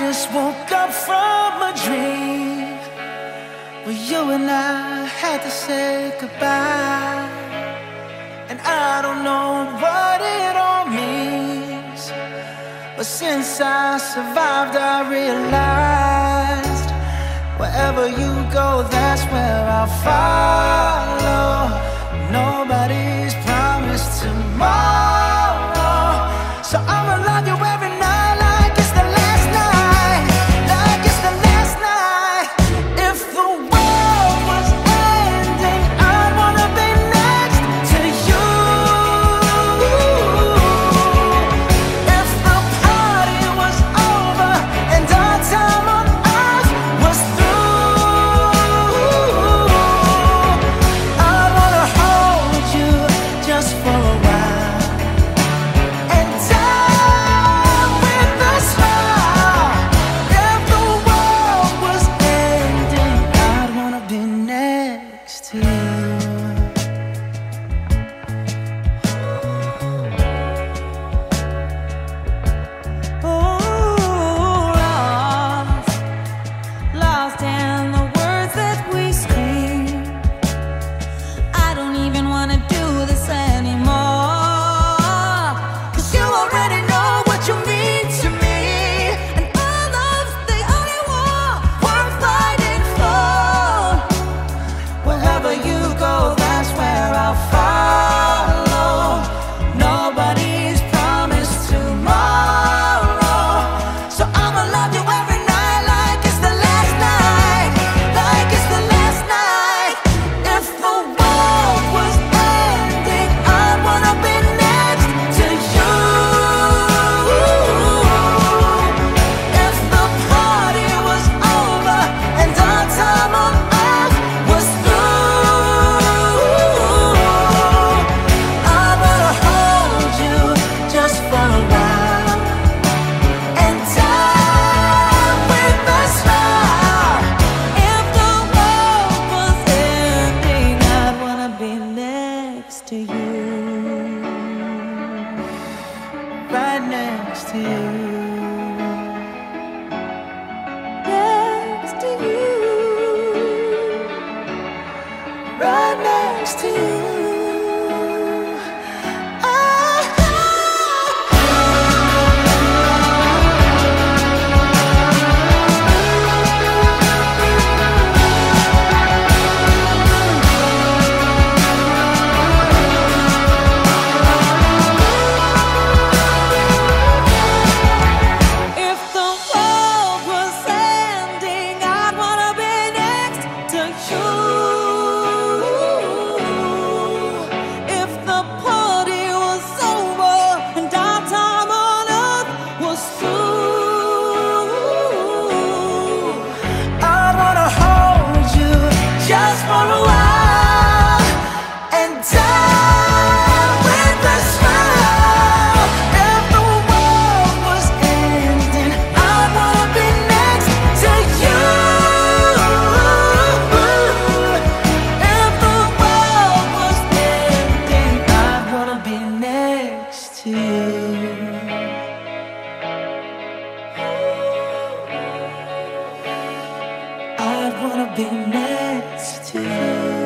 just woke up from a dream where you and I had to say goodbye. And I don't know what it all means, but since I survived, I realized wherever you go, that's where I'll follow. right next to you. Next to you. Right next to you. happiness to you.